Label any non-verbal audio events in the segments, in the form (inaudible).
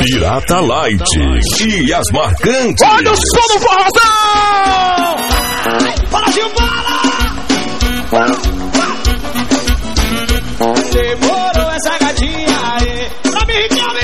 Pirata Light e as marcantes. Olha o som do forrozão! Fala, Gilmara! Demorou essa gatinha aí. Pra mim, Riquelme!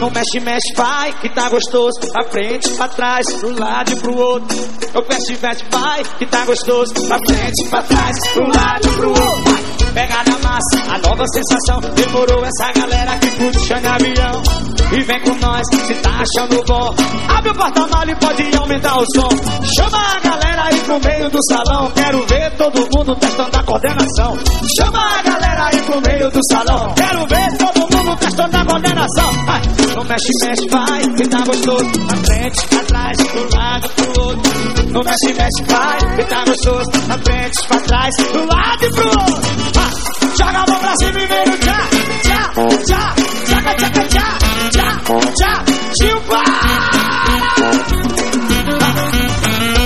Não mexe, mexe, vai, que tá gostoso. Pra frente, pra trás, pro lado e pro outro. Não mexe, mexe, vai, que tá gostoso. Pra frente, pra trás, pro lado e pro outro. Vai. Pega na massa, a nova sensação. Demorou essa galera que curte avião. E vem com nós, se tá achando bom. Abre o porta-malas e pode aumentar o som. Chama a galera aí pro meio do salão. Quero ver todo mundo testando a coordenação. Chama a galera aí pro meio do salão. Quero ver todo mundo testando a coordenação. Vai. Não mexe, mexe, vai, que tá gostoso. Pra frente, pra trás, pro lado, pro outro. Não mexe, mexe, vai, que tá gostoso. Pra frente, pra trás, pro lado e pro outro. Vai. Joga a mão pra cima e vem no tchá, tchá, tchá, tchaca, tchaca, tchá, tchá, tchá, Gilmar!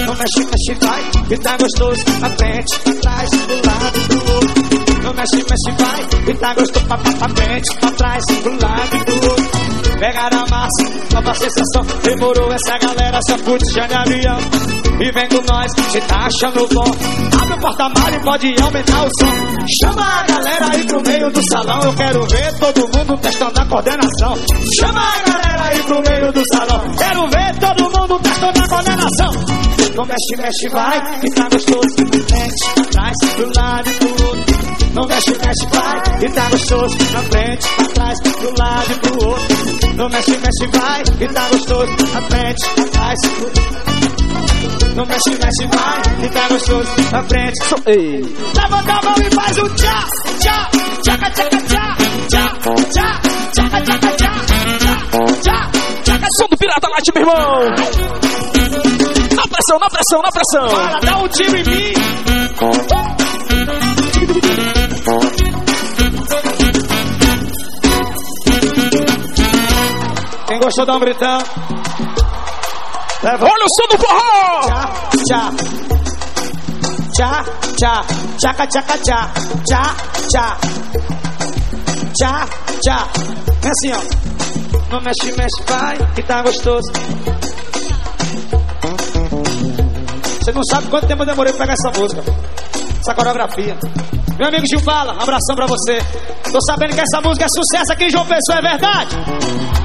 Não mexe, mexe, vai, que tá gostoso. Pra frente, pra trás, pro lado e pro outro. Não mexe, mexe, vai, que tá gostoso. Pra, pra, pra frente, pra trás, pro lado e pro outro. Pega na massa, nova sensação. Demorou essa galera, só curte avião. E vem com nós, se tá achando bom. Abre o porta-malas e pode aumentar o som. Chama a galera aí pro meio do salão. Eu quero ver todo mundo testando a coordenação. Chama a galera aí pro meio do salão. Quero ver todo mundo testando a coordenação. Não mexe, mexe, vai, tá gostoso. Pra trás, pro lado e outro. Não mexe, mexe, vai, que tá gostoso. Na frente, pra trás, pro lado e pro outro. Não mexe, mexe, vai, que tá gostoso. Na frente, pra trás, Não mexe, mexe, vai, que tá gostoso. Na frente, So- Ei. levanta a mão e faz o tchá, tchá, tchaca, tchaca, tchá, tchá, tchá, tchaca, tchaca, tchá, tchá, tchá, tchaca, Som do Pirata Light, meu irmão! Na pressão, na pressão, na pressão! Para, dá um tiro em mim. Dá um gritão. Leva Olha o som do forró! tchá, tchá. Tchá, tchá, tchaca, tchaca, tchá, tchá, tchá. Tchá, tchá. É assim, ó. Não mexe, mexe, vai, que tá gostoso. Você não sabe quanto tempo eu demorei pra pegar essa música. Essa coreografia. Meu amigo Gil Fala, um abração pra você. Tô sabendo que essa música é sucesso aqui em João Pessoa, é verdade?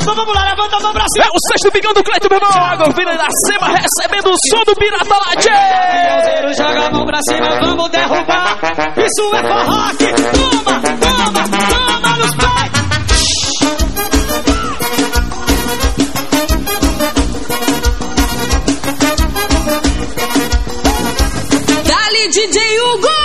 Então vamos lá, levanta a mão pra É cima. o sexto bigão do Cleito, meu irmão! Água vindo da cima, recebendo o som do Pirata! Piauzeiro, joga a mão pra cima, vamos derrubar. Isso é forró aqui. Toma, toma, toma nos pés. Dali DJ Hugo!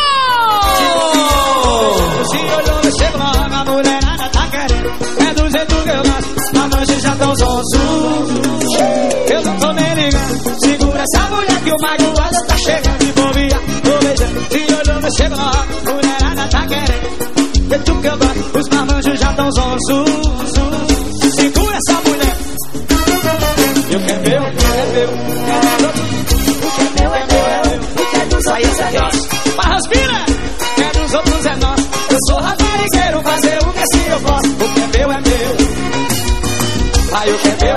Que o magoado tá chegando de bobia. Tô beijando. Se olhou, chegou a mulherada tá querendo. É do que eu gosto, os marmanjos já tão zonzo. Segura essa mulher. Eu quero meu, é meu. O que é meu é meu, é meu. O que é dos aí é nosso. Barras vira, que é dos outros é nosso. Eu sou raparigueiro, fazer o que se eu posso. O que é meu é meu. Vai, o que é é meu.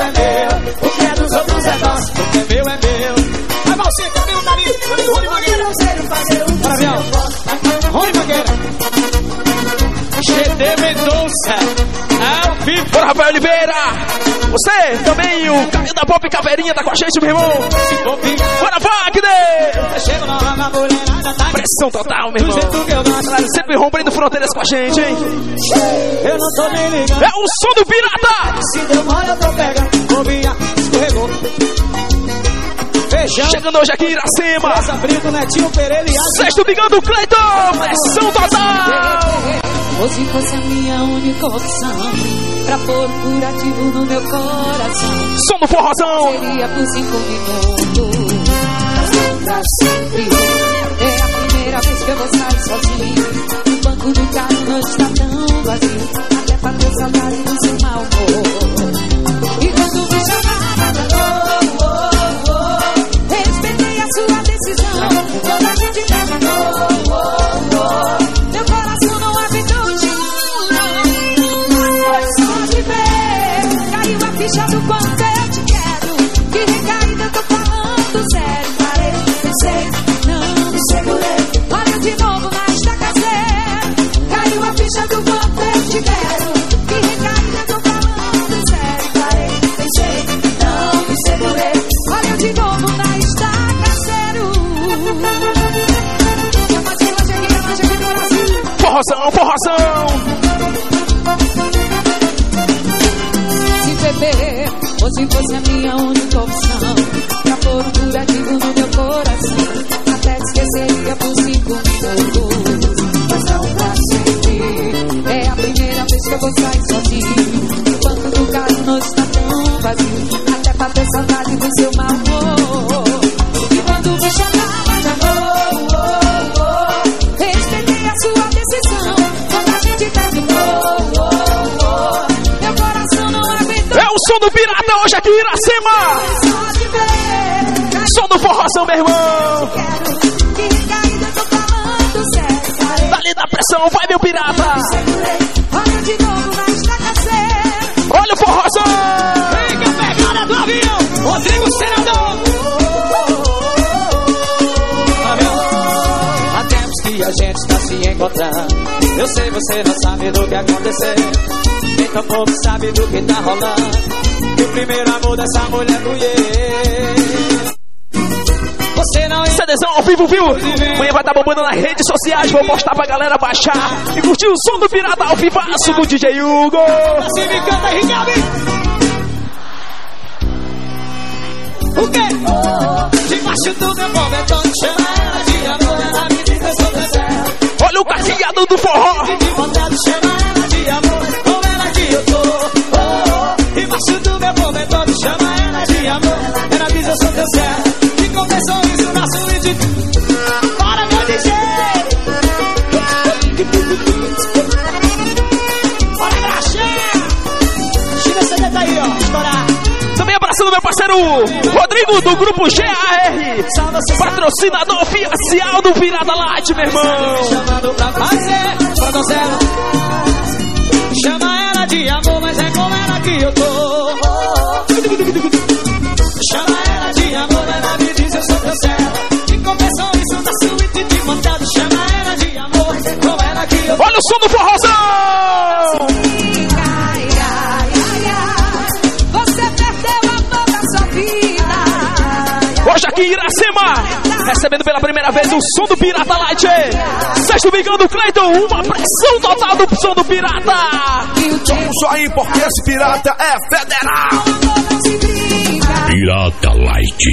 GD Mendonça. Ao vivo. Bora, Rafael Oliveira! Você também, o caminho da Pop Caveirinha, tá com a gente, meu irmão! Bora, Wagner! Tá Pressão total, meu irmão! Galera, sempre rompendo fronteiras com a gente, hein? Eu não tô nem ligando. É o som do Pirata! Se deu eu tô pegando. Escorregou. Feijão. Chegando hoje aqui em Iracema! Brito, Netinho, Pereira. Sexto Cleiton! Pressão total! Hoje fosse a minha única opção Pra pôr um curativo no meu coração. Som do forrozão! Seria por cinco minutos Pra sempre É a primeira vez que eu vou sair sozinho O banco do carro não está tão vazio. Até pra ter saudade do seu mau humor Que a gente está se encontrando. Eu sei, você não sabe do que aconteceu. Nem tampouco sabe do que tá rolando. Que o primeiro amor dessa mulher fui eu. Você não CDzão ao vivo, viu? Amanhã vai estar bombando nas redes sociais. Vou postar pra galera baixar e curtir o som do pirata ao vivaço do DJ Hugo. se me canta, Ricardo. O quê? Debaixo do meu cobertor, chama ela de amor, ela me diz que eu sou céu. Olha o caseado do forró. de vontade, chama ela de amor, com ela que eu tô. Oh, oh. Embaixo do meu cobertor, chama ela de amor, ela diz eu sou céu. E com teu sorriso na. Também abraçando meu parceiro Rodrigo do grupo GAR. Patrocinador oficial do Pirata Light, meu irmão. pra fazer. Chama ela de amor, mas é com ela que eu tô. Chama ela de amor, ela me diz eu sou céu. De confessão, isso da suíte de montado. Chama ela de amor, mas é com ela que eu tô. Olha o som do forrozão. Iracema, recebendo pela primeira vez o som do Pirata Light. Sexto Bigão do Cleiton, uma pressão total do som do Pirata. E Só aí porque esse pirata é federal. não. Pirata Light.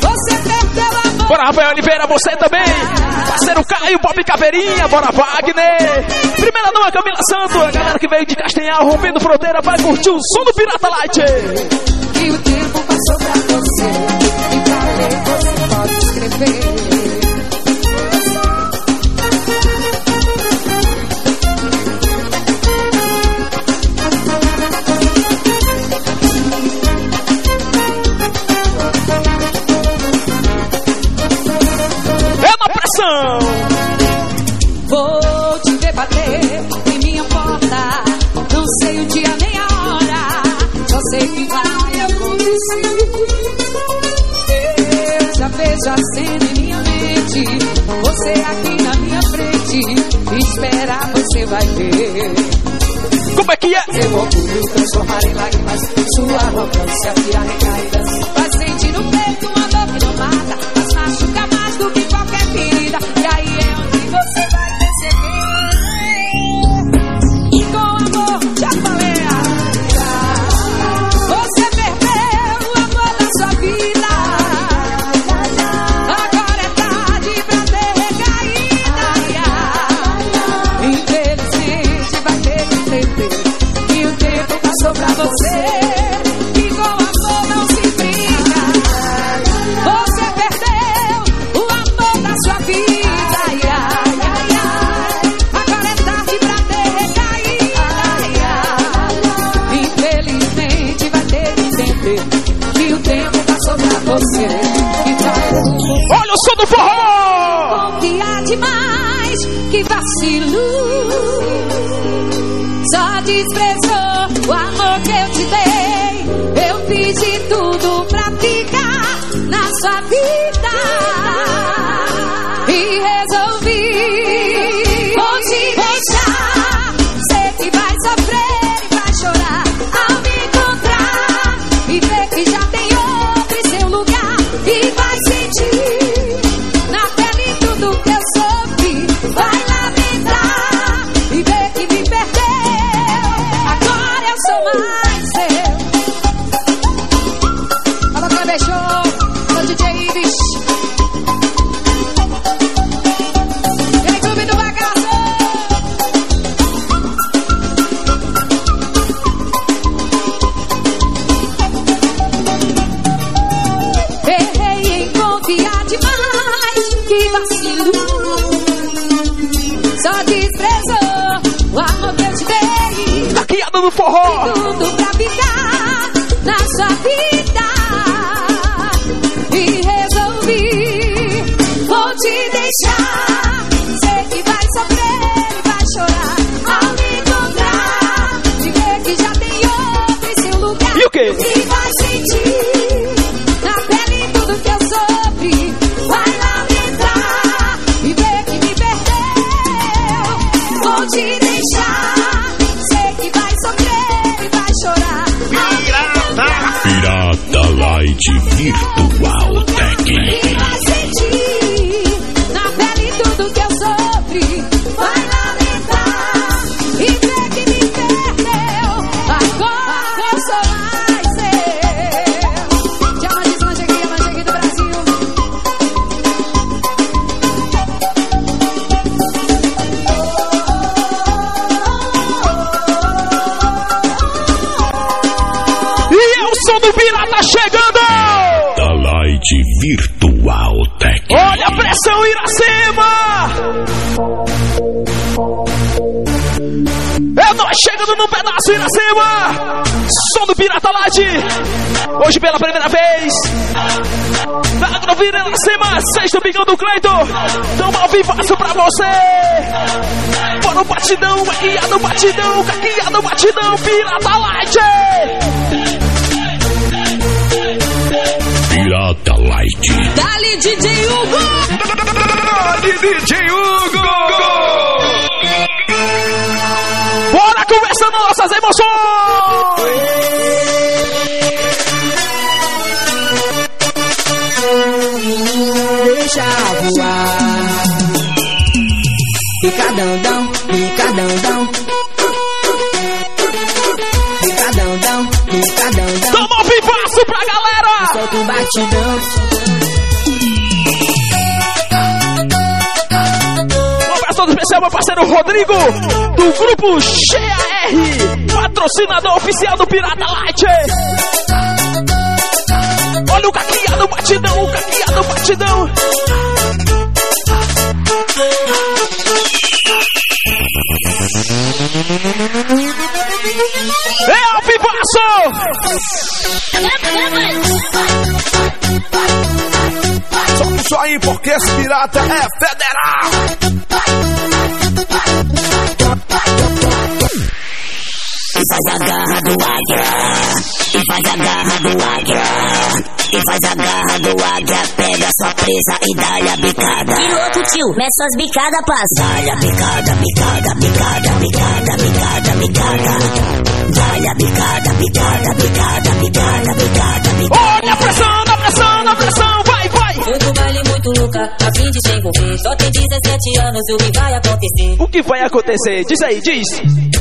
Você perdeu. Bora, Rafael Oliveira, você também. Parceiro Caio, Pop Caveirinha, bora Wagner. Primeira dama Camila Santo, a galera que veio de Castanhal, rompendo fronteira, vai curtir o som do Pirata Light. E o tempo passou pra você. Vai ver. Como é que é? Seu orgulho transformar em lágrimas. Sua arrogância recaídas. Vai primeira vez! Da Agrovira Iracema, sexto bigão do Cleiton! Tamo ao vivaço pra você! Bora o batidão, caqueado batidão, caqueado batidão, Pirata Light! Pirata Light. Dali DJ Hugo! DJ Hugo! Picadão, picadão, picadão, picadão, Tamo ao vivaço pra galera! solta o batidão. Um abraço especial, meu parceiro Rodrigo, do grupo GAR, patrocinador oficial do Pirata Light. Olha o caqueado batidão, o caqueado batidão. É ao vivaço! Sobe isso aí porque esse pirata é federal. E faz a garra do águia, e faz a garra do águia, e faz a garra do águia, pega sua presa e dá-lhe a bicada. Que louco, tio. Mete suas bicadas, passa. Dá-lhe a bicada, bicada, bicada, bicada, bicada, bicada. Dá-lhe a bicada, bicada, bicada, bicada, bicada, bicada. Olha a pressão, Muito louca, a fim de se envolver. Só tem 17 anos, o que vai acontecer? O que vai acontecer? Diz aí, diz.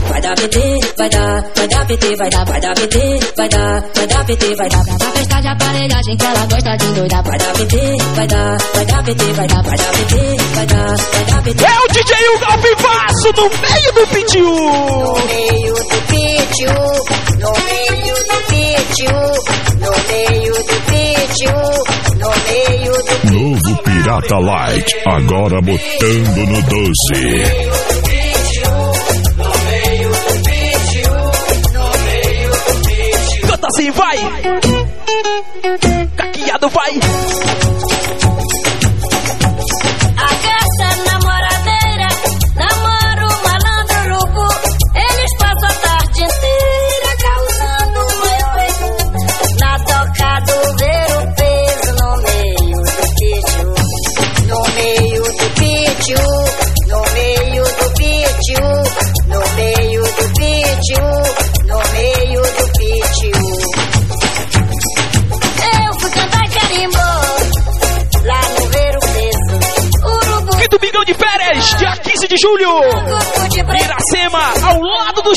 Vai dar PT, vai dar, vai dar PT, vai dar, vai dar PT, vai dar, vai dar PT, vai dar. Na festa de aparelhagem que ela gosta de endoidar. Vai dar PT, vai dar, vai dar PT, vai dar, vai dar PT, vai dar, vai dar PT. É o DJ Hugo ao vivaço no meio do pitiu! No meio do pítio, Pirata Light. Agora botando no doce. Canta assim, vai! Caqueado, vai!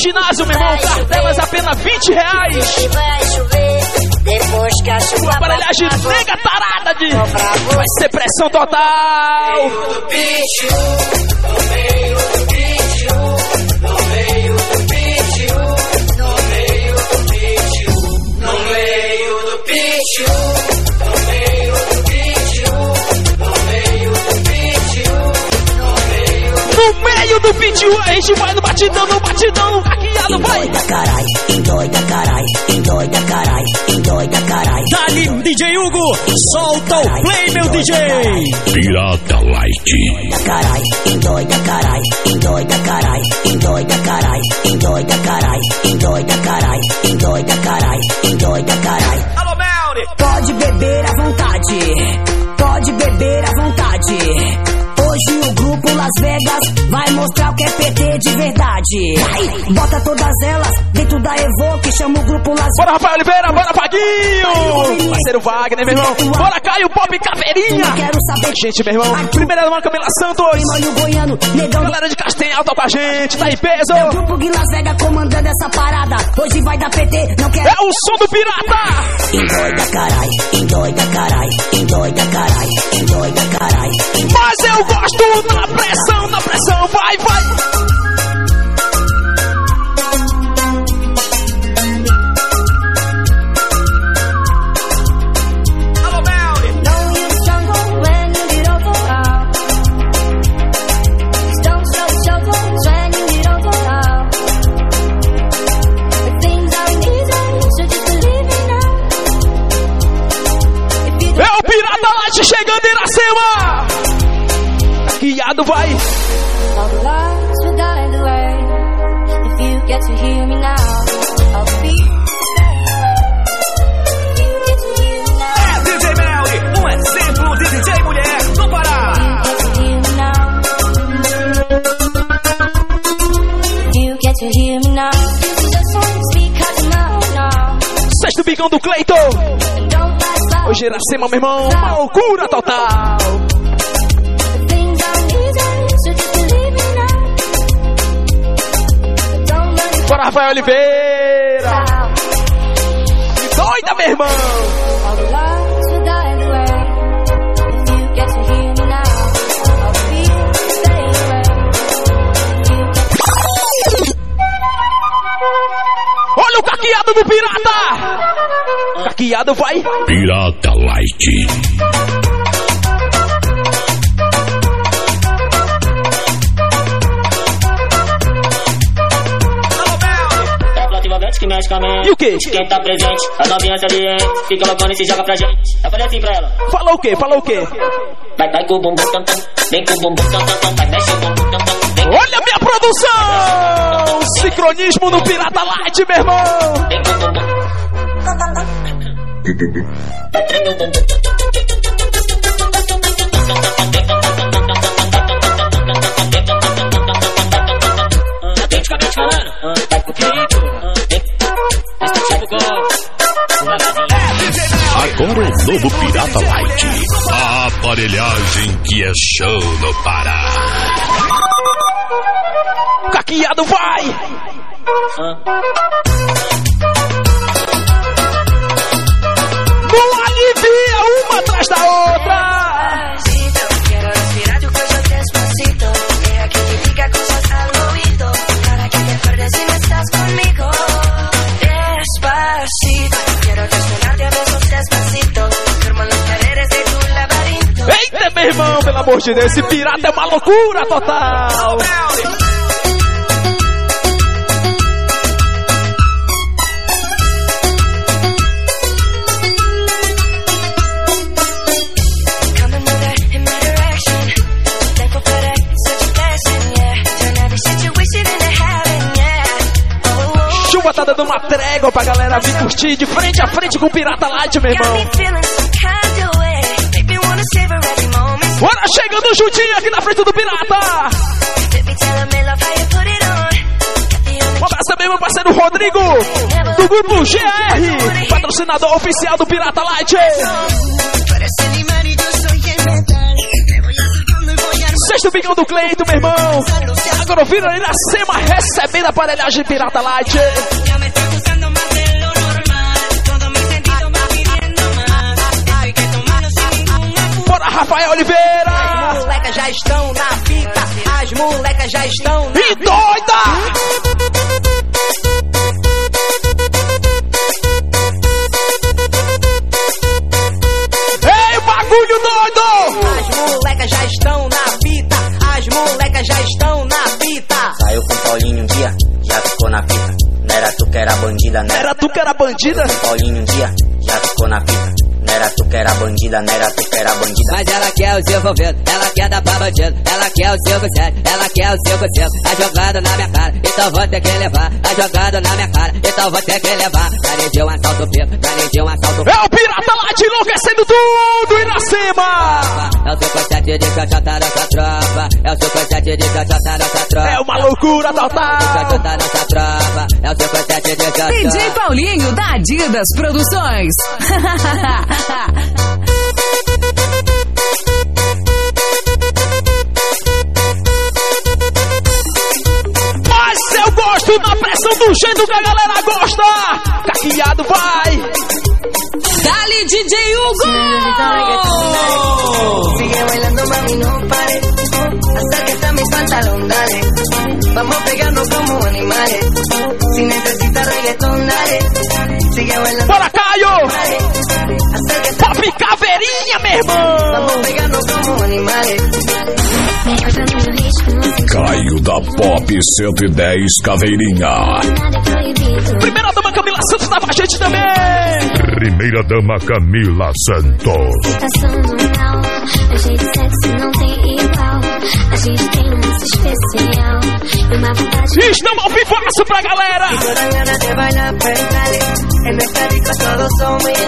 Ginásio, meu irmão. Cartelas apenas 20 reais. Vai chover depois que a chuva Uma aparelhagem mega tarada de. Vai ser pressão total. No meio do vídeo, a gente vai no batidão, no batidão. Hackeado, vai. Endoida carai, endoida carai, endoida carai, endoida carai. Dali, DJ Hugo, solta o play, meu DJ. Pirata Light. Endoida carai, endoida carai, endoida carai, endoida carai, endoida carai, endoida carai, endoida carai, endoida carai. Alô, Melri. Pode beber à vontade, pode beber à vontade. Hoje o grupo Las Vegas vai mostrar o que é PT de verdade. Vai, bota todas elas dentro da Evoque, chama o grupo Las Bora, Rafael Oliveira, bora, Paguinho! Parceiro Wagner, meu irmão. Bora, Caio Pop Caveirinha! Quero saber Gente, meu irmão. Primeira mão, Camila Santos. Goiano, Galera de Castanhal tá com a gente, tá em É o peso. grupo de Las Vegas comandando essa parada. Hoje vai dar PT, não quero. É o som do pirata! Endoida carai, endoida carai, endoida carai, endoida carai. Mas eu gosto na pressão, na pressão, vai, vai! É o Pirata Light chegando em Iracema! Vai! Now, DJ Melly, um exemplo de DJ mulher no Pará. Sexto bigão do Cleiton! Hoje Iracema, meu irmão, uma loucura total! Rafael Oliveira! Doida, meu irmão! Olha o caqueado do pirata! Caqueado vai! Pirata Light. Que mexe com a mente. E o quê? Quem tá presente, as novinhas salientes. Fica loucona e se joga pra gente. Eu falei assim pra ela. Falou o quê? Falou o quê? Vai, vai com o bumbum tam tam. Vem com o bumbum tam tam tam. Vai, mexe o bumbum tam tam. Olha a minha produção! Sincronismo no Pirata Light, meu irmão! vem com o bumbum. Vai, Agora o novo Pirata Light. A aparelhagem que é show no Pará. Caqueado vai! Não alivia uma atrás da outra! Amor de Deus, esse pirata é uma loucura total! Yeah. Oh, oh. Chuva tá dando uma trégua pra galera vir curtir de frente a frente com o Pirata Light, meu irmão. Bora chegando juntinho aqui na frente do Pirata! Um abraço também, meu parceiro Rodrigo, do grupo GR, patrocinador oficial do Pirata Light. Do Bigão do Cleito, meu irmão. Agora vira Iracema recebendo a aparelhagem Pirata Light. Rafael Oliveira. As molecas já estão na fita, as molecas já estão na E doida! Ei, bagulho doido! As molecas já estão na fita, as molecas já estão na fita. Saiu com Paulinho um dia, já ficou na fita. Não era tu que era bandida, né? Era tu que era bandida? Paulinho um dia, já ficou na fita. Não era tu que era bandida, não era tu que era bandida. Mas ela quer o seu envolvido, ela quer dar pra bandido, ela quer o seu conselho, ela quer o seu conselho. A jogada na minha cara, então vou ter que levar. A jogada na minha cara, então vou ter que levar. Planejei um assalto preto, planejei um assalto É o Pirata Light enlouquecendo tudo, Iracema! É o seu conceito de canjota nossa tropa. É o seu conceito de canjota nossa tropa. É uma loucura total! É o seu conceito de canjota. DJ Paulinho da Adidas Produções. (laughs) Mas eu gosto da pressão do jeito que a galera gosta! Caqueado vai! Dali DJ Hugo! Sigue bailando, mami, no pare. Acércate a mi pantalón, dale. Vamos a pegarnos como animales. Si necesitas reggaetón, dale. Sigue bailando, Bora, Caio! Caveirinha, meu irmão! Caio da Pop 110 Caveirinha. Primeira dama Camila Santos tava com a gente também! Primeira dama Camila Santos. Passando mal, a gente sexy não tem igual. A gente tem lance especial. Uma vontade Estamos ao vivaço pra galera!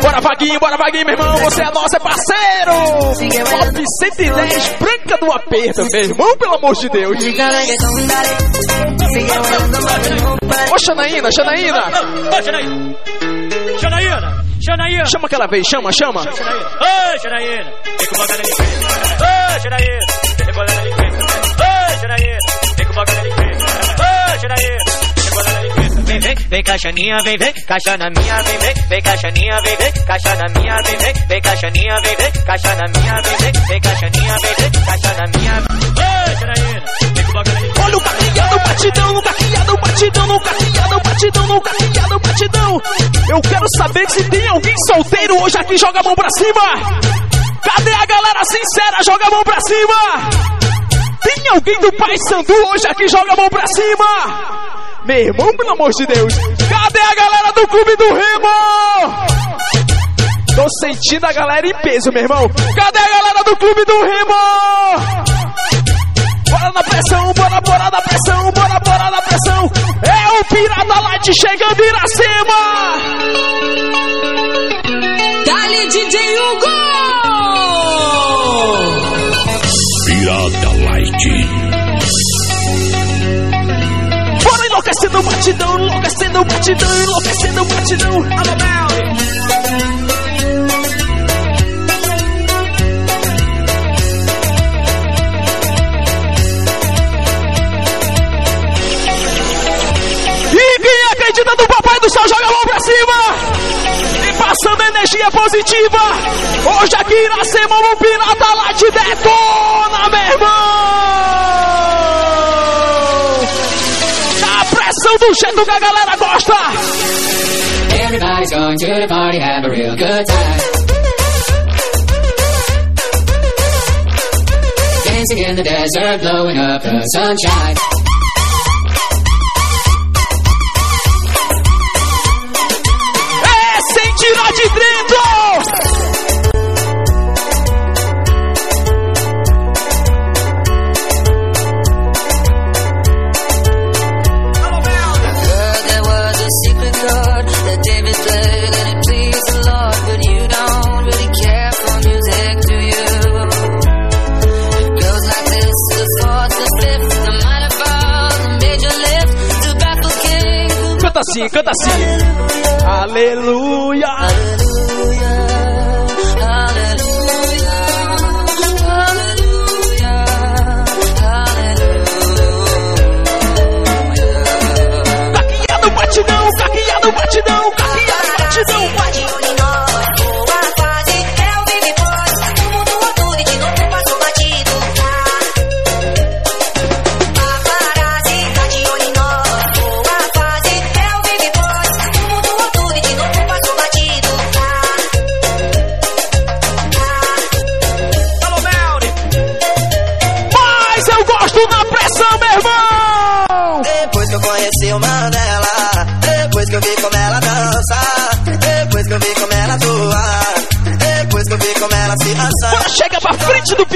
Bora, Vaguinho, bora, Vaguinho, meu irmão! Você é nosso, é parceiro! Top 110, branca do aperto, meu irmão, pelo amor de Deus! Ô, Xanaína, Xanaína! Ô! Janaína! Chama aquela vez, chama, chama! Ô, frente! Ô, frente! Ô, frente! Ô, Janaína! Vem, vem, caixaninha, vem, vem, caixa na minha, vem, vem, vem caixaninha, vem, vem, caixa na minha, vem, vem, vem caixaninha, vem, vem, caixa na minha, vem, vem, vem caixaninha, vem, vem, caixa na minha. Frente! Olha o caqueado, batidão, no caqueado, batidão, no caqueado, batidão, no caqueado, batidão. Eu quero saber se tem alguém solteiro hoje aqui, joga a mão pra cima. Cadê a galera sincera, joga a mão pra cima. Tem alguém do Pai Sandu hoje aqui, joga a mão pra cima. Meu irmão, pelo amor de Deus. Cadê a galera do Clube do Remo? Tô sentindo a galera em peso, meu irmão. Cadê a galera do Clube do Remo? Bora na pressão, bora, bora na pressão, bora, bora na pressão. É o Pirata Light chegando em Iracema. Dali DJ Hugo! Enlouquecendo o batidão, enlouquecendo o batidão, enlouquecendo o batidão. Alabel. E quem acredita no Papai do Céu, joga a mão pra cima! E passando energia positiva! Hoje aqui na semana o Pirata lá te detona, meu irmão! 100% da galera gosta. Everybody's going to the party, have a real good time. Dancing in the desert, blowing up the sunshine. Canta assim. Aleluia!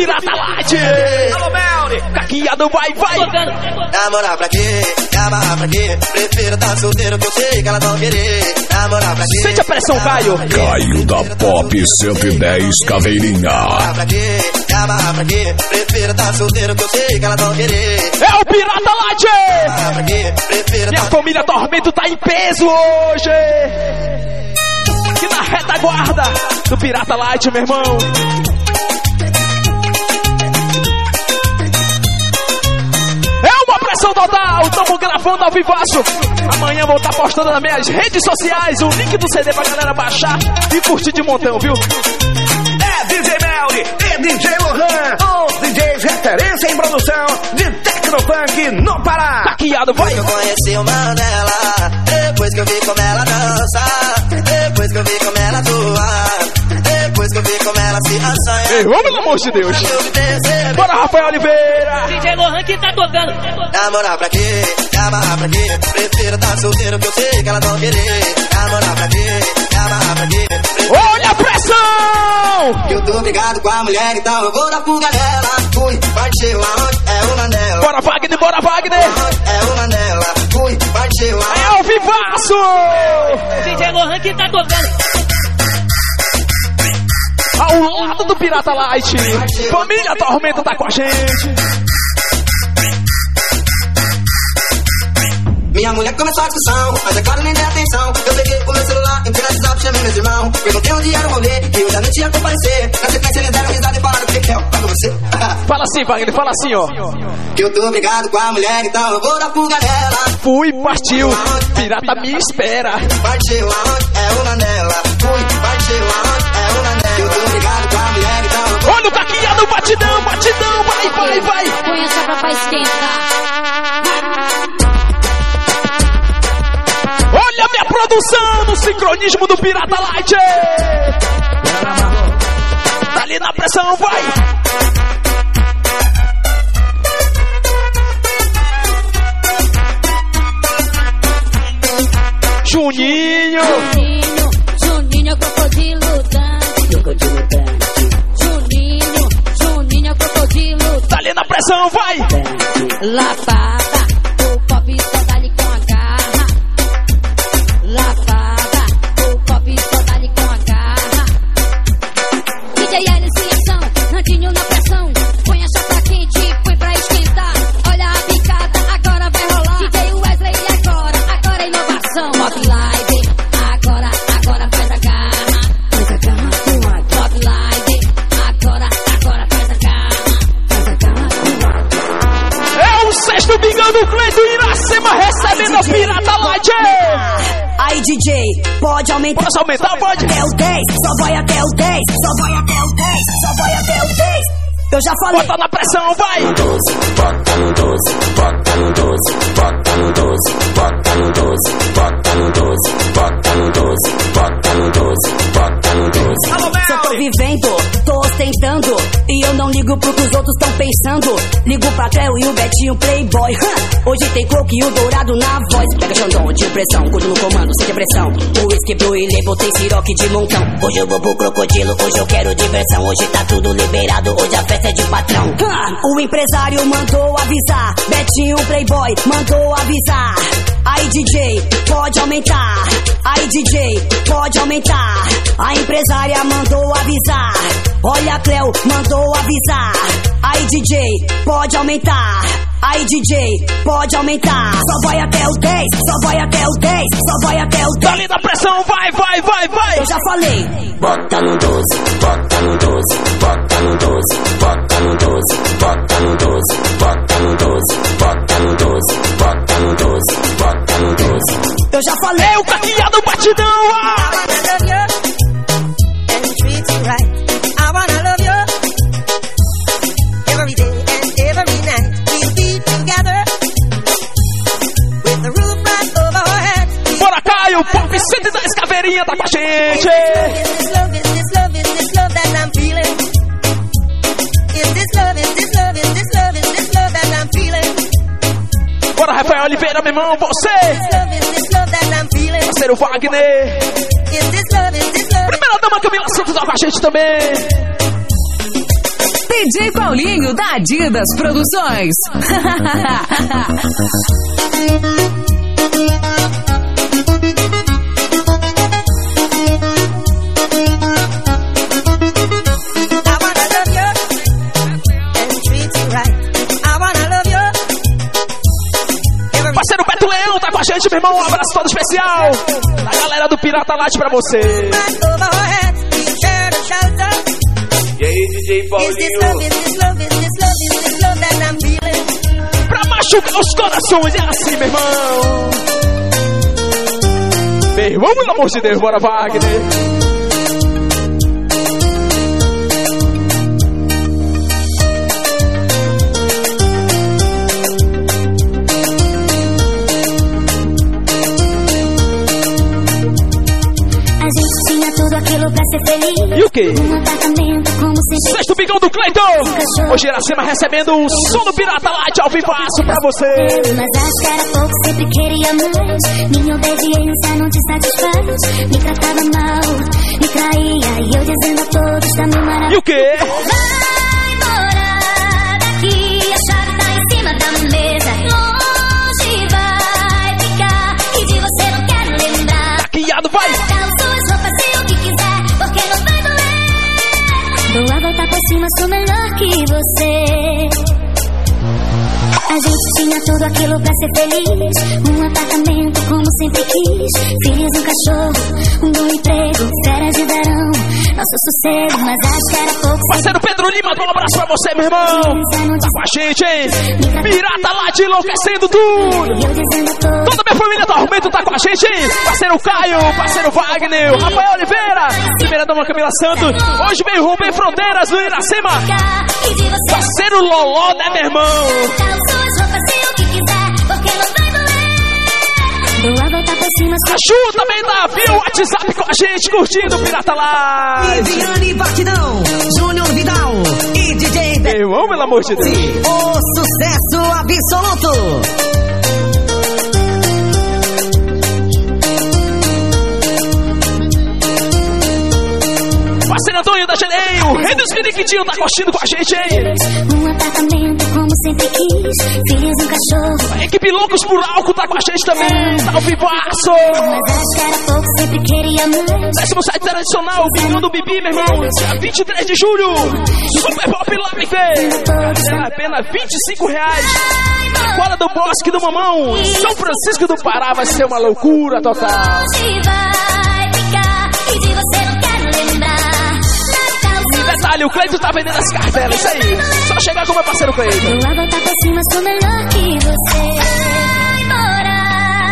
Pirata Light. Alô, Melly. Caqueado, vai, vai. Namorar pra quê? Amarrar pra quê? Prefiro tá solteiro que eu sei que elas vão querer. Namorar pra quê? Sente a pressão, Caio. Caio da Pop 110 Caveirinha. Amarrar pra quê? Amarrar pra quê? Prefiro tá solteiro que eu sei que elas vão querer. É o Pirata Light. Amarrar pra quê? Prefiro Minha família Tormento tá em peso hoje. Aqui na retaguarda do Pirata Light, meu irmão. Pressão total, tamo gravando ao vivaço. Amanhã vou estar postando nas minhas redes sociais o link do CD pra galera baixar e curtir de montão, viu? É DJ Melly e DJ Lohan, os DJs referência em produção de Tecnopunk no Pará. Taqueado, vai! Eu conheci uma dela, depois que eu vi como ela dança, depois que eu vi como ela atua, depois que eu vi como ela se assanha. Ei, vamos, pelo amor de Deus. Bora, Rafael Oliveira! DJ Lohan que tá tocando. Namorar pra quê? Amarrar pra quê? Prefiro tá solteiro que eu sei que elas vão querer. Namorar pra quê? Amarrar pra quê? Prefiro Olha a pressão! que eu tô brigado com a mulher, então eu vou dar fuga dela. Fui, partiu aonde? É uma dela. Bora, Wagner, bora, Wagner! É uma dela. Fui, partiu aonde? É ao vivaço! DJ Lohan que tá tocando. Pirata Light. Família Tormento tá com a gente. Minha mulher começou a discussão, mas é claro nem dei atenção. Eu peguei o meu celular, entrei no WhatsApp, chamei meus irmãos. Perguntei onde era o rolê, e eu já nem tinha comparecer. Na sequência eles deram risada e falaram que é pra você. (laughs) Fala assim, Wagner, fala assim, ó. que eu tô brigado com a mulher, então eu vou dar fuga nela. Fui, partiu. Pirata me espera. Partiu aonde? É uma nela. Fui, partiu aonde? Olha o caqueado, batidão, batidão, vai, vai, vai. Põe essa pra pra esquentar. Olha a minha produção no sincronismo do Pirata Light. Tá ali na pressão, vai. Juninho. Juninho, Juninho é crocodilo dante. Crocodilo dante. Pressão, vai. Lapada, pode aumentar. Posso aumentar? Pode. Até o 10, só vai até o 10, só vai até o 10, só vai até o 10. Eu já falei. Bota na pressão, vai. Bota no 12, bota no 12, bota ligo pro que os outros tão pensando. Ligo pra Cleo e o Betinho Playboy. Hoje tem coco e o dourado na voz. Pega Xandão, de pressão, curto no comando, sem depressão. O blue e tem siroque de montão. Hoje eu vou pro crocodilo, hoje eu quero diversão. Hoje tá tudo liberado, hoje a festa é de patrão. O empresário mandou avisar. Betinho Playboy mandou avisar. Aí DJ, pode aumentar. Aí DJ, pode aumentar. A empresária mandou avisar. Olha a Cleo, mandou avisar. Aí DJ, pode aumentar. Aí DJ, pode aumentar. Só vai até o 10, só vai até o 10, só vai até o 10. Tá ali na pressão, vai, vai, vai, vai. Eu já falei. Bota no 12, bota no 12, bota no 12, bota no 12, bota no 12, bota no 12, bota no 12, bota no 12, bota no 12. Eu já falei. É o caqueado batidão, ah. Com a gente também. DJ Paulinho da Adidas Produções. Parceiro Beto Leão tá com a gente, meu irmão. Um abraço todo especial. Da galera do Pirata Light pra você. Aí, DJ Is this love? Is this love? Is this love? Is this love that I'm feeling? Pra machucar os corações, é assim, meu irmão. Meu irmão, pelo amor de Deus, bora, Wagner. Tinha tudo aquilo pra ser feliz. E o quê? Um apartamento como sempre. Sexto Bigão do Cleiton. Hoje Iracema recebendo o som do Pirata Light ao vivaço pra você. Mas acho que era pouco, sempre queria mais. Minha obediência não te satisfaz. Me tratava mal, me traía. E eu dizendo a todos da minha maravilha. E o quê? Vai cima, sou melhor que você. A gente tinha tudo aquilo pra ser feliz. Um apartamento como sempre quis. Filhos, um cachorro, um bom emprego, férias de verão. Nosso sossego, mas acho que era pouco. Parceiro Pedro Lima, um abraço pra você, meu irmão. Tá com a gente, hein? Pirata Light enlouquecendo tudo. Toda minha família do Arrumento tá com a gente, hein? Parceiro Caio, parceiro Wagner, Rafael Oliveira, primeira dama Camila Santos. Hoje vem Rubem Fronteiras do Iracema. Parceiro Loló, né, meu irmão? Ju também tá via WhatsApp com a gente, curtindo o Pirata Light. Viviane Batidão, Júnior Vidal e DJ Meu irmão, pelo amor de Deus. O sucesso absoluto. Parceiro Antônio da GDI, o rei dos periquitinhos tá curtindo com a gente, hein? Sempre quis. Filhos, um cachorro. A equipe Loucos por Álcool tá com a gente também, tá ao vivaço. Mas acho que era pouco, sempre queria mais. Décimo site tradicional, Bingão do Bibi, meu irmão. Dia 23 de julho. Super Pop Live. É apenas 25 reais. Fora do Bosque do Mamão. São Francisco do Pará vai ser uma loucura total. Longe vai ficar, e de você detalhe, o Cleito tá vendendo as cartelas, isso aí. Só chegar com o meu parceiro Cleito. Dou a volta por cima, sou melhor que você.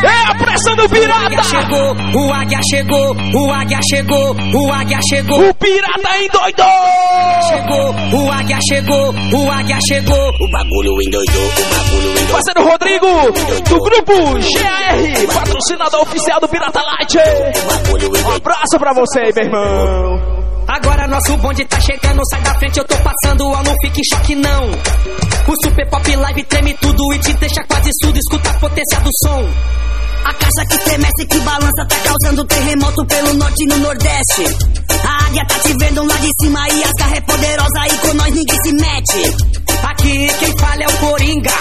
É a pressão do pirata! chegou, o águia chegou, o águia chegou, o águia chegou. O pirata endoidou! Chegou, o águia chegou, o águia chegou. O bagulho endoidou, o bagulho endoidou. Parceiro Rodrigo, do grupo GR, patrocinador oficial do Pirata Light. Um abraço pra você, meu irmão. Agora nosso bonde tá chegando, sai da frente, eu tô passando, ó, não fique em choque não. O Super Pop Live treme tudo e te deixa quase surdo, escuta a potência do som. A caixa que estremece, que balança, tá causando terremoto pelo norte e no nordeste. A águia tá te vendo lá de cima e as garra é poderosa e com nós ninguém se mete. Aqui quem fala é o Coringa,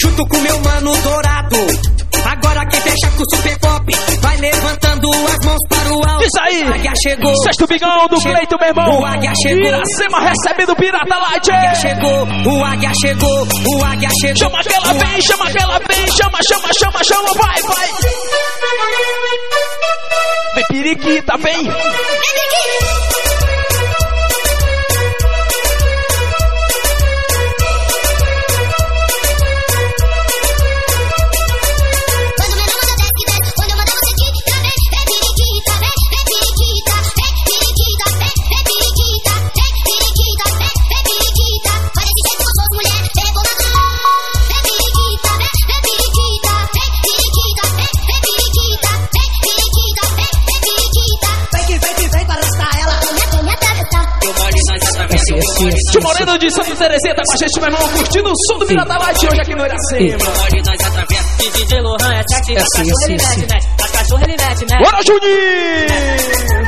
junto com meu mano Dourado. Agora quem fecha com o Super Pop, vai levantando as mãos para o alto. Isso aí! O águia chegou. Sexto bigão do. Cleito, meu irmão. O águia chegou. Iracema recebe do Pirata Light. O águia chegou, o águia chegou, o águia chegou. Chama aquela vem, chama aquela vem, chama, chama, chama, chama, vai, vai. Vem periquita, vem. Vem de tá com a gente, meu irmão, curtindo o som do Pirata Light hoje aqui no Iracema. DJ Lohan é certinho, É as sim, cachorro sim, ele mete, né? As cachorro ele mete, né? Bora, Juninho!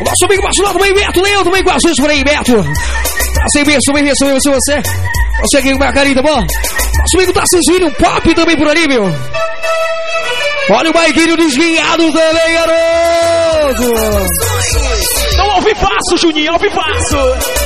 O nosso amigo Marcelo também, Beto, Leão também com a gente por aí, Beto. Assim mesmo, bem mesmo, se você. Você aqui com a carinha, tá bom? Nosso amigo tá assistindo um pop também por ali, meu. Olha o Maiquinho desviado também, garoto. Então, ao vivaço, Juninho, ao vivaço.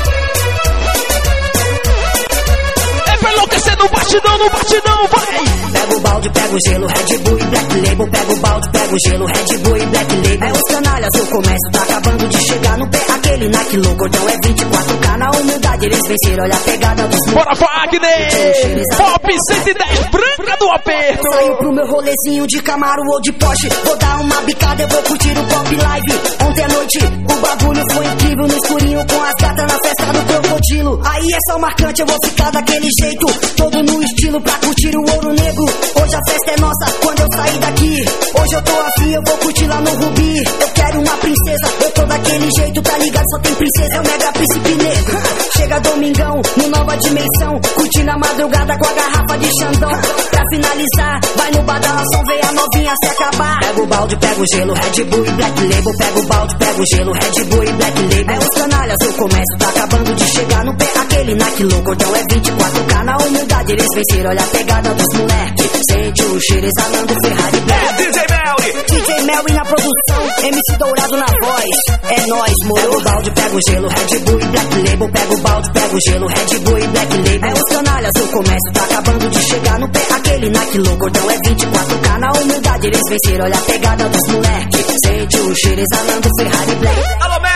No batidão, no batidão, vai. Pega o balde, pega o gelo, Red Bull e Black Label. Pega o balde, pega o gelo, Red Bull e Black Label. É os canalhas, o comércio tá acabando de chegar no pé. Aquele Nike logo, gordão é 24K. Na humildade eles venceram, olha a pegada dos Bora, Fagner! Pop 110, branca do aperto. Saiu pro meu rolezinho de Camaro ou de Porsche. Vou dar uma bicada, eu vou curtir o Pop Live. Ontem à noite, o bagulho foi incrível no escurinho com as gatas na festa do crocodilo. Aí é só marcante, eu vou ficar daquele jeito. Todo no estilo pra curtir o ouro negro. Hoje a festa é nossa quando eu sair daqui. Hoje eu tô afim, eu vou curtir lá no Rubi. Eu quero uma princesa, eu tô daquele jeito, tá ligado? Só tem princesa, é o mega príncipe negro. (laughs) Chega domingão, no nova dimensão. Curtindo a madrugada com a garrafa de Xandão. Pra finalizar, vai no badalação, vê a novinha se acabar. Pega o balde, pega o gelo, Red Bull e Black Label. Pega o balde, pega o gelo, Red Bull e Black Label. É os canalhas, o comércio tá acabando de chegar no pé. Aquele Nike logo, gordão é 24K. Na humildade eles venceram, olha a pegada dos moleque. Sente o cheiro exalando Ferrari Black. É DJ Melly. DJ Melly na produção, MC Dourado na voz. É nóis, moro. Pega o balde, pega o gelo, Red Bull e Black Label. Pega o balde, pega o gelo, Red Bull e Black Label. É os canalhas, o comércio tá acabando de chegar no pé. Aquele Nike logo, gordão é 24K. Na humildade eles venceram, olha a pegada dos moleque. Sente o cheiro exalando Ferrari Black. Alô, Melly.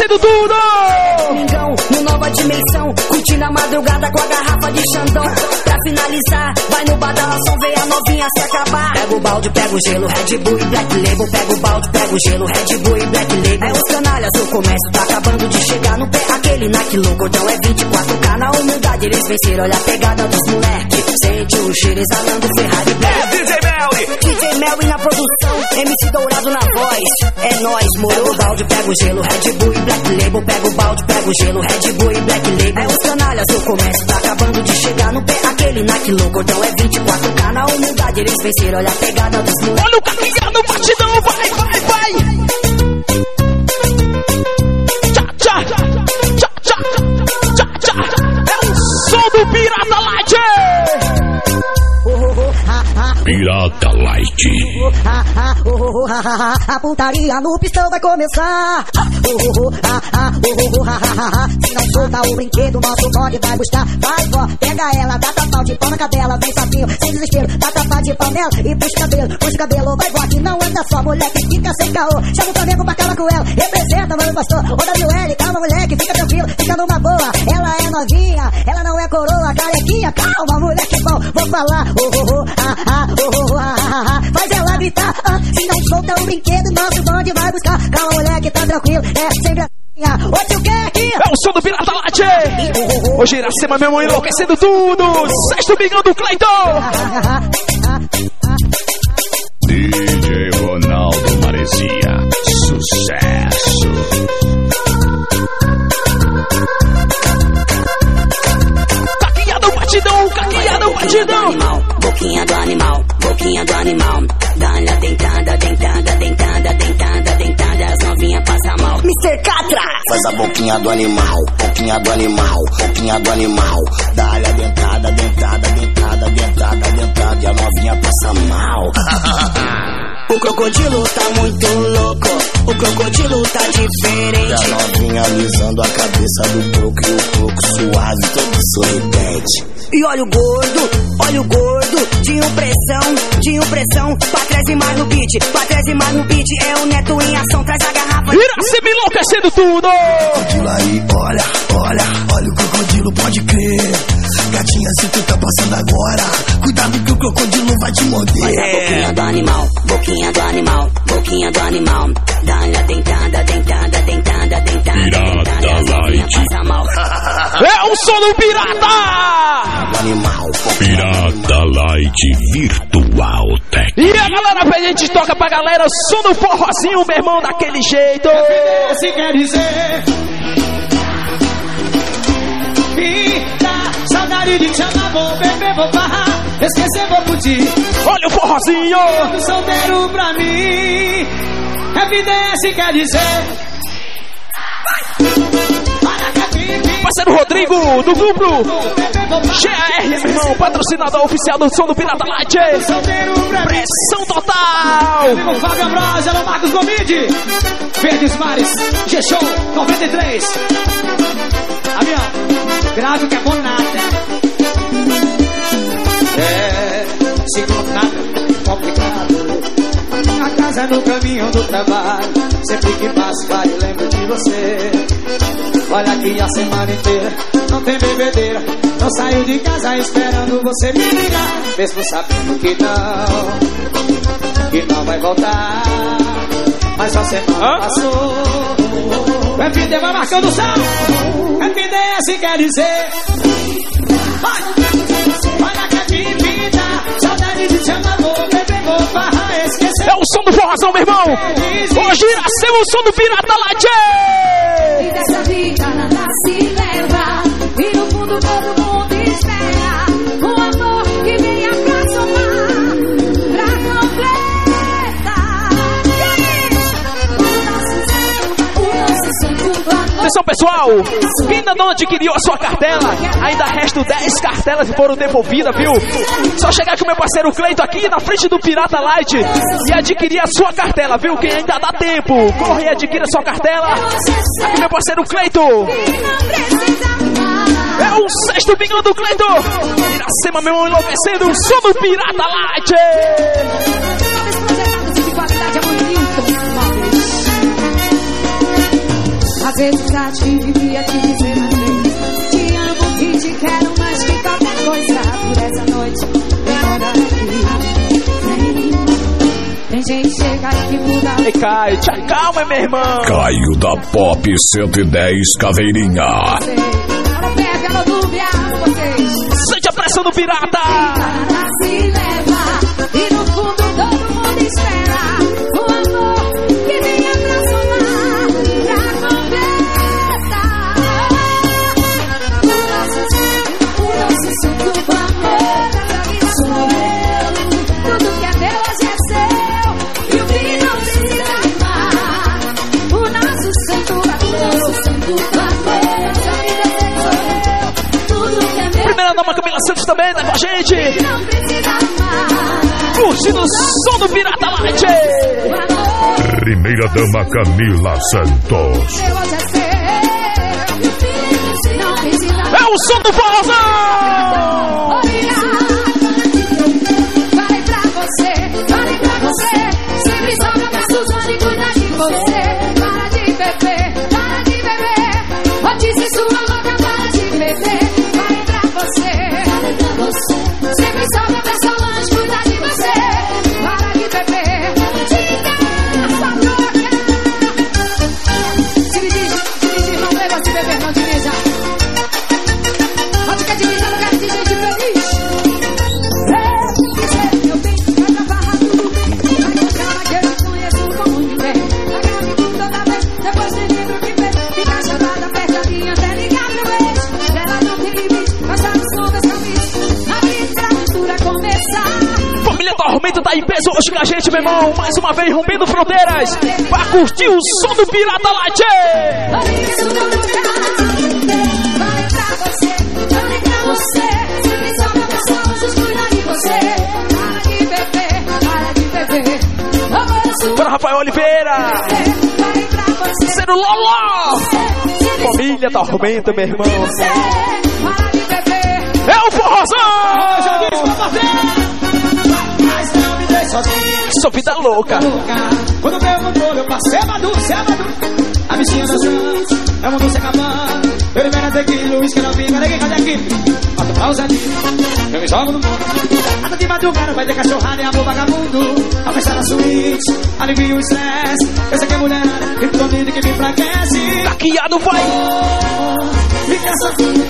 enlouquecendo tudo. Domingão, no nova dimensão. Curtindo a madrugada com a garrafa de Xandão. Pra finalizar, vai no badalação, vê a novinha se acabar. Pega o balde, pega o gelo, Red Bull e Black Label. Pega o balde, pega o gelo, Red Bull e Black Label. É os canalhas, o comércio tá acabando de chegar no pé. Aquele Nike logo, gordão é 24K. Na humildade eles venceram, olha a pegada dos moleque. Sente o cheiro exalando Ferrari Black. É DJ Melly. DJ Melly na produção, MC Dourado na voz. É nóis, moro. Pega o balde, pega o gelo, Red Bull e Black Label. Pega o balde, pega o gelo, Red Bull e Black Label. É os canalhas, o comércio tá acabando de chegar no pé. Aquele Nike logo, gordão é 24K. Na humildade eles venceram, olha a pegada dos moleques. Olha o carregar no batidão, vai, vai, vai. Tchá, tchá, tchá, tchá, tchá, tchá. É o som do pirata light. Pirata Light. (laughs) A putaria no pistão vai começar. Se não solta o brinquedo, nosso bonde vai buscar. Vai, vó, pega ela, dá tapão de pau na cadela. Vem sapinho, sem desespero, dá tapa de panela e puxa o cabelo, puxa o cabelo. Vai, vó, que não anda só, moleque, fica sem caô. Chama o Flamengo pra acabar com ela, representa, mano, pastor. Ô, WL, calma, moleque, fica tranquilo, fica numa boa. Ela é novinha, ela não é coroa, carequinha. Calma, moleque bom, vou falar. Oh, oh, oh, ah, ah, ah. Faz ela gritar, ah, se não solta o brinquedo, nosso bonde vai buscar. Calma, moleque, tá tranquilo, é sem gracinha. Ô, tio Keck! É o som do pirata light. Hoje Iracema mesmo enlouquecendo tudo. Sexto bigão do Cleiton. DJ Ronaldo Maresia. Sucesso. Faz a boquinha do animal, boquinha do animal, boquinha do animal. Dá-lhe a dentada, dentada, dentada, dentada, dentada. E a novinha passa mal. (laughs) O crocodilo tá muito louco, o crocodilo tá E a diferente. novinha alisando a cabeça do croco e o croco suave, todo sorridente. E olha o gordo, olha o gordo, de impressão, de impressão. Pra trás e mais no beat, pra trás e mais no beat. É o neto em ação, traz a garrafa. Iracema enlouquecendo tudo. Crocodilo aí, olha, olha, olha o crocodilo, pode crer. Gatinha, se tu tá passando agora, cuidado que o crocodilo vai te morder. Mas a boquinha do animal, boquinha do animal, boquinha do animal. Dá-lhe a dentada, dentada, dentada, Pirata light. eu mal. é o som do pirata! Animal, pirata light virtual tech. E a galera, a gente toca pra galera, som do forrozinho, meu irmão, daquele jeito. Se quer dizer saudade de te amar, vou beber, vou parar, esquecer, vou curtir. Olha o forrozinho! Solteiro pra mim, é FDS quer dizer. Parceiro Rodrigo, do duplo. GR, meu irmão, patrocinador oficial do som do Pirata Light. Pressão total. Fábio Ambrosio, alô Marcos Gomide. Verdes Mares, G-Show 93 Avião, grave que é bom nada. É, segundo nada, complicado A casa no caminho do trabalho. Sempre que passo vai eu lembro de você. Olha aqui a semana inteira Não tem bebedeira. Não saio de casa esperando você me ligar. Mesmo sabendo que não Que não vai voltar. Mas a semana passou. O FD vai marcando o som FD quer dizer. Vai. Olha que é bebida Saudade de te amar Vou beber, vou farrar Esquecer É o som do forrozão, meu irmão. Hoje nasceu o som do Pirata Light E dessa vida nada se leva. E no fundo todo Atenção pessoal, ainda não adquiriu a sua cartela, ainda restam 10 cartelas que foram devolvidas, viu? Só chegar com meu parceiro Cleito aqui na frente do Pirata Light e adquirir a sua cartela, viu? Quem ainda dá tempo, corre e adquira a sua cartela. Aqui meu parceiro Cleito. É o sexto bingo do Cleito. Iracema, meu irmão, enlouquecendo o do Pirata Light. Já te devia te dizer vezes Te amo e te quero mais que qualquer coisa Por essa noite, demora aqui Vem, Tem gente chega e que muda Ei, Caio, te acalma, meu irmão. Caio da Pop 110 Caveirinha. Agora pega a Núbia, vocês Sente a pressão do Pirata. Com a gente. Curtindo o som do Pirata Light. Primeira dama Camila Santos. É É o som do forrozão. Irmão. Mais uma vez rompendo fronteiras. Pra curtir o som do Pirata Light. Pra pra pra. Para Rafael Oliveira. falei pra você. Ser o Loló. Família Tormento, meu irmão. É o forrozão. Não me deixe sozinho Sou vida louca. Quando eu o controle eu passo. É maduro A bichinha dançando É mundo se acabando Eu libero tequila, o uísque não fica. Ninguém cadê aqui Bota pausadinho Eu me jogo no mundo. Nada de madrugada Vai ter cachorrada e amor vagabundo. A festa na suíte Alivia o estresse. Eu sei que é mulher Criptonita que me enfraquece. Taqueado vai. Fica sozinho.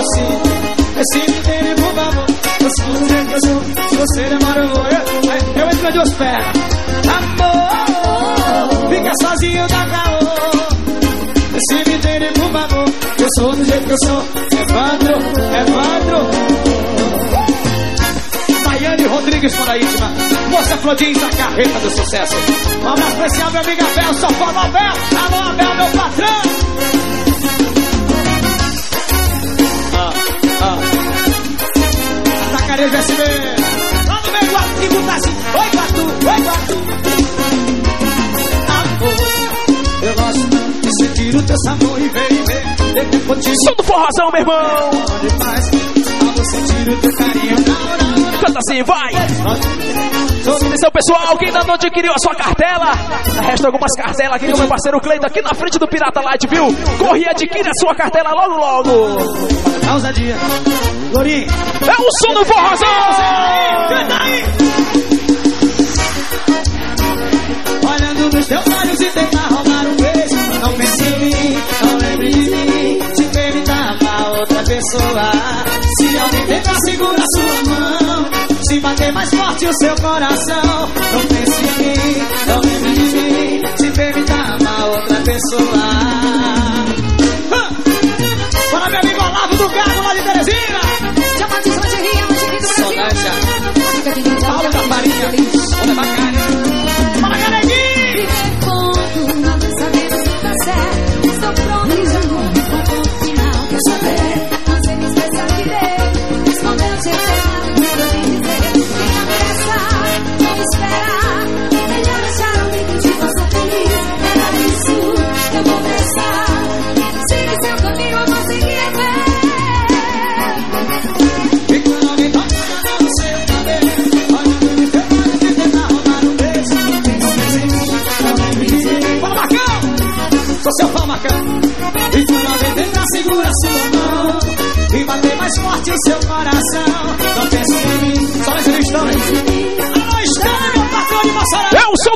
Assim. Esse me dele, por favor. Sou do jeito que eu sou. Se você demora, eu vou. Eu, aí, eu entro de duas pernas. Amor, fica sozinho da caô. Esse me dele, por favor. Eu sou do jeito que eu sou. Evandro, Evandro. Daiane Rodrigues para a íntima. Moça Flodins, a carreta do sucesso. Um abraço especial, meu amigo Abel, só fala Abel. Alô, Abel, meu patrão. Ah, ah. Tacarejo SB. Que tá assim. Oi, Guatu, oi, Guatu. Amor, eu gosto de sentir o teu sabor e ver e ver. Som do forrozão, meu irmão. Amo sentir o teu carinho. Não, não. Canta assim, vai! Atenção pessoal, quem ainda não adquiriu a sua cartela, resta algumas cartelas aqui meu parceiro Cleiton, aqui na frente do Pirata Light, viu? Corre e adquire a sua cartela logo logo! É o som do forrozão! Canta! Olhando nos teus olhos e tentar roubar um beijo. Não pense em mim, não lembre de mim. Se perguntar pra outra pessoa. Se alguém tentar segurar sua mão. Se bater mais forte o seu coração. Não pense em mim, não lembre de mim. Se perguntar pra outra pessoa. Bora, meu amigo Olavo do Carro, lá de Teresina.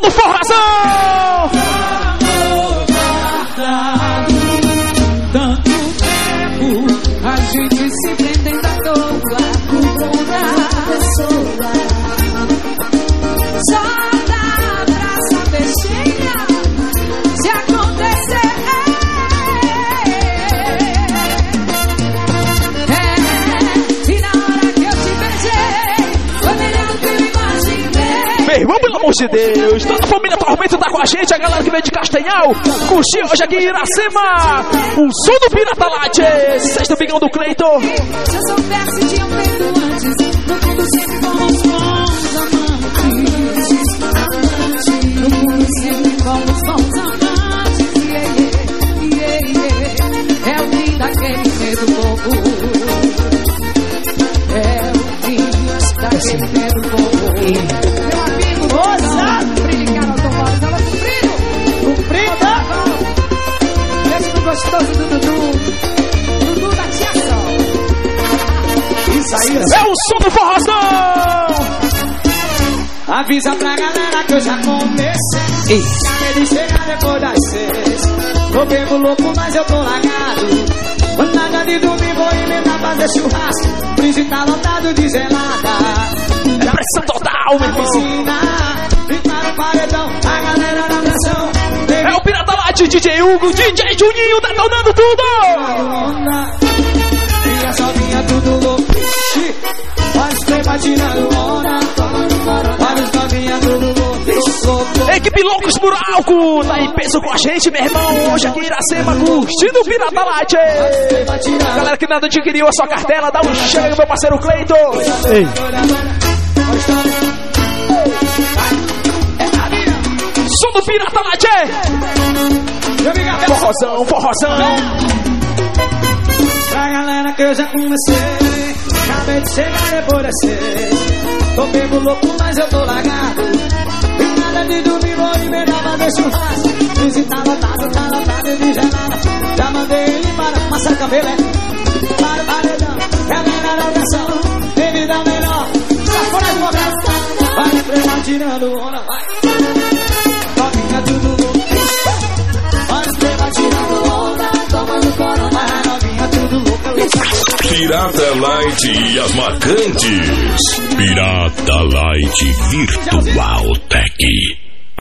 Do forrozão! De Deus, toda a família Tormento tá com a gente, a galera que veio de Castanhal, curtiu hoje aqui em Iracema, o som do Pirata Light, sexto pingão do Cleiton. Se eu soubesse, tinha feito antes. No mundo sempre fomos bons amantes. No mundo sempre fomos bons amantes. Yeah, yeah, yeah. É o fim daquele medo bobo. É o fim daquele medo bobo. Gostoso do Dudu. Dudu da Tia Sol. Isso aí, É o som do forrozão! Avisa pra galera que eu já comecei. Acabei de chegar depois das seis. Tô bebo louco, mas eu tô lagado. Nada de dormir, vou emendar fazer churrasco. Freezer tá lotado de gelada. Pressão total, meu irmão! piscina, ficar no paredão, a galera na pressão. Light, DJ Hugo, DJ Juninho, detonando tudo! novinhas tudo louco. Tirando onda. Tudo louco. Equipe Loucos por Álcool, tá em peso com a gente, meu irmão. Hoje aqui em Iracema, curtindo o Pirata Light. Galera que nada adquiriu a sua cartela, dá um chega no meu parceiro Cleiton. Ei. Som do Pirata Light. Forrozão, forrozão. Pra galera que eu já comecei. Acabei de chegar depois das. Tô bebo louco, mas eu tô lagado. E nada de dormir, vou emendar pra ver churrasco. Visita lotado, tá lotado de gelada. Já mandei ele para passar cabelo, é? Para o paredão, galera da pressão. Bebida melhor, só fora de bobeira. Vai tirando onda, vai. Pirata Light e as marcantes. Pirata Light Virtual Tech.